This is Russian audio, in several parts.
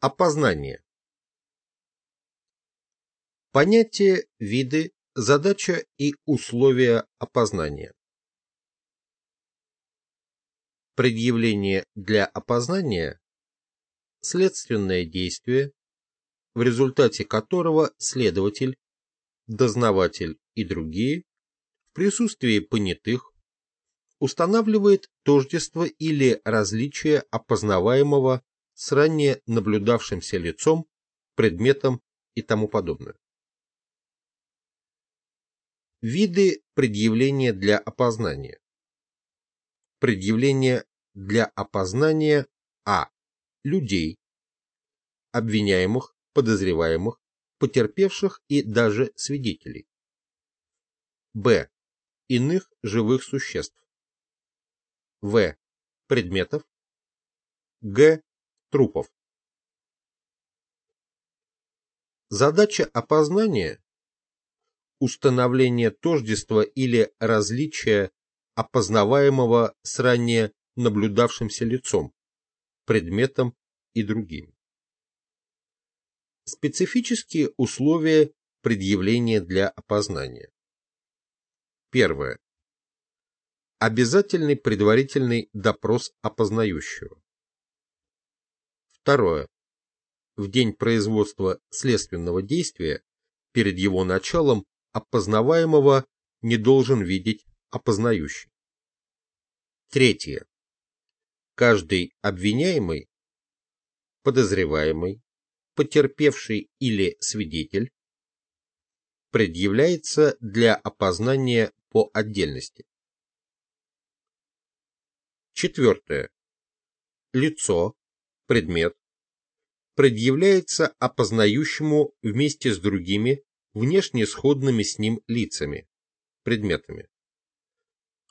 Опознание. Понятие, виды, задача и условия опознания. Предъявление для опознания – следственное действие, в результате которого следователь, дознаватель и другие в присутствии понятых устанавливает тождество или различие опознаваемого с ранее наблюдавшимся лицом, предметом и тому подобное. Виды предъявления для опознания. Предъявление для опознания А. Людей, обвиняемых, подозреваемых, потерпевших и даже свидетелей. Б. Иных живых существ. В. Предметов. Г. Трупов. Задача опознания – установление тождества или различия опознаваемого с ранее наблюдавшимся лицом, предметом и другими. Специфические условия предъявления для опознания. Первое. Обязательный предварительный допрос опознающего. Второе в день производства следственного действия перед его началом опознаваемого не должен видеть опознающий. Третье. Каждый обвиняемый, подозреваемый, потерпевший или свидетель предъявляется для опознания по отдельности. Четвертое. Лицо, предмет, предъявляется опознающему вместе с другими внешне сходными с ним лицами, предметами.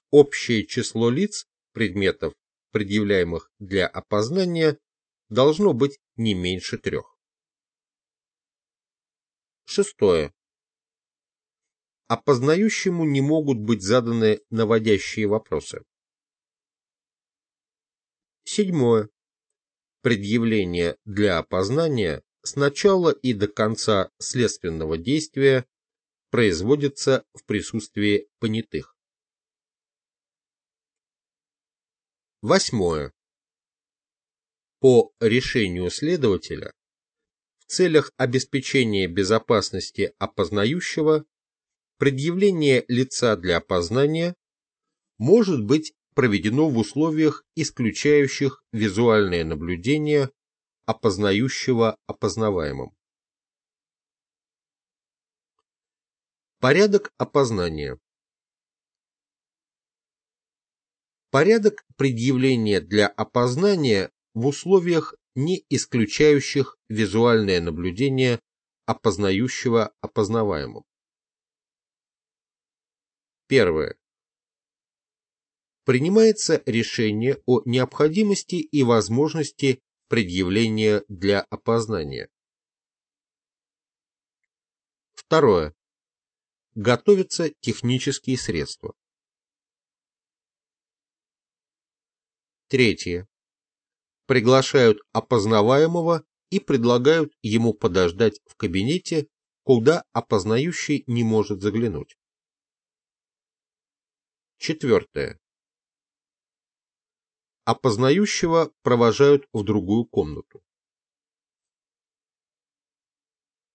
Общее число лиц, предметов, предъявляемых для опознания, должно быть не меньше трех. Шестое. Опознающему не могут быть заданы наводящие вопросы. Седьмое предъявление для опознания с начала и до конца следственного действия производится в присутствии понятых. Восьмое. По решению следователя в целях обеспечения безопасности опознающего предъявление лица для опознания может быть проведено в условиях, исключающих визуальное наблюдение опознающего опознаваемым. Порядок опознания Порядок предъявления для опознания в условиях, не исключающих визуальное наблюдение опознающего опознаваемым. Первое принимается решение о необходимости и возможности предъявления для опознания. Второе. Готовятся технические средства. Третье. Приглашают опознаваемого и предлагают ему подождать в кабинете, куда опознающий не может заглянуть. Четвертое опознающего провожают в другую комнату.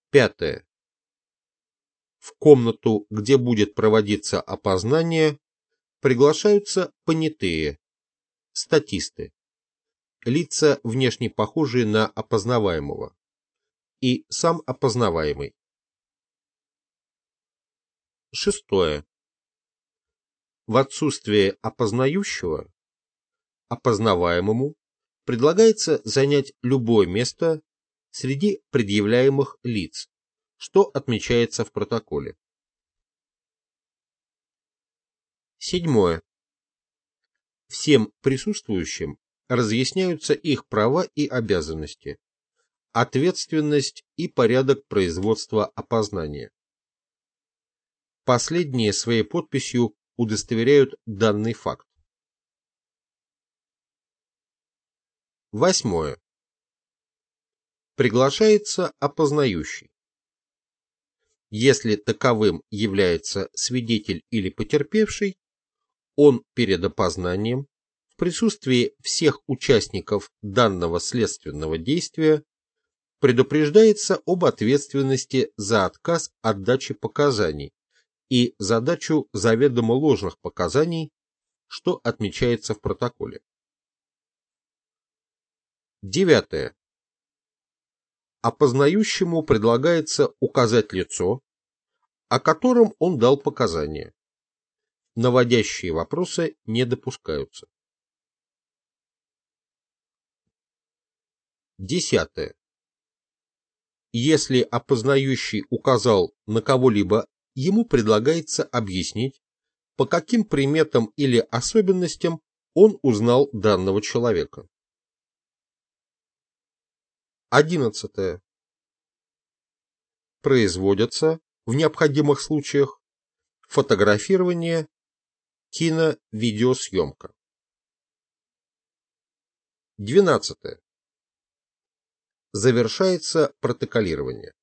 Пятое. В комнату, где будет проводиться опознание, приглашаются понятые, статисты, лица, внешне похожие на опознаваемого, и сам опознаваемый. Шестое. В отсутствие опознающего опознаваемому предлагается занять любое место среди предъявляемых лиц, что отмечается в протоколе. Седьмое. Всем присутствующим разъясняются их права и обязанности, ответственность и порядок производства опознания. Последние своей подписью удостоверяют данный факт. Восьмое. Приглашается опознающий. Если таковым является свидетель или потерпевший, он перед опознанием в присутствии всех участников данного следственного действия предупреждается об ответственности за отказ от дачи показаний и задачу заведомо ложных показаний, что отмечается в протоколе. Девятое. Опознающему предлагается указать лицо, о котором он дал показания. Наводящие вопросы не допускаются. Десятое. Если опознающий указал на кого-либо, ему предлагается объяснить, по каким приметам или особенностям он узнал данного человека. 11. Производятся в необходимых случаях фотографирование, кино-видеосъемка. 12 завершается протоколирование.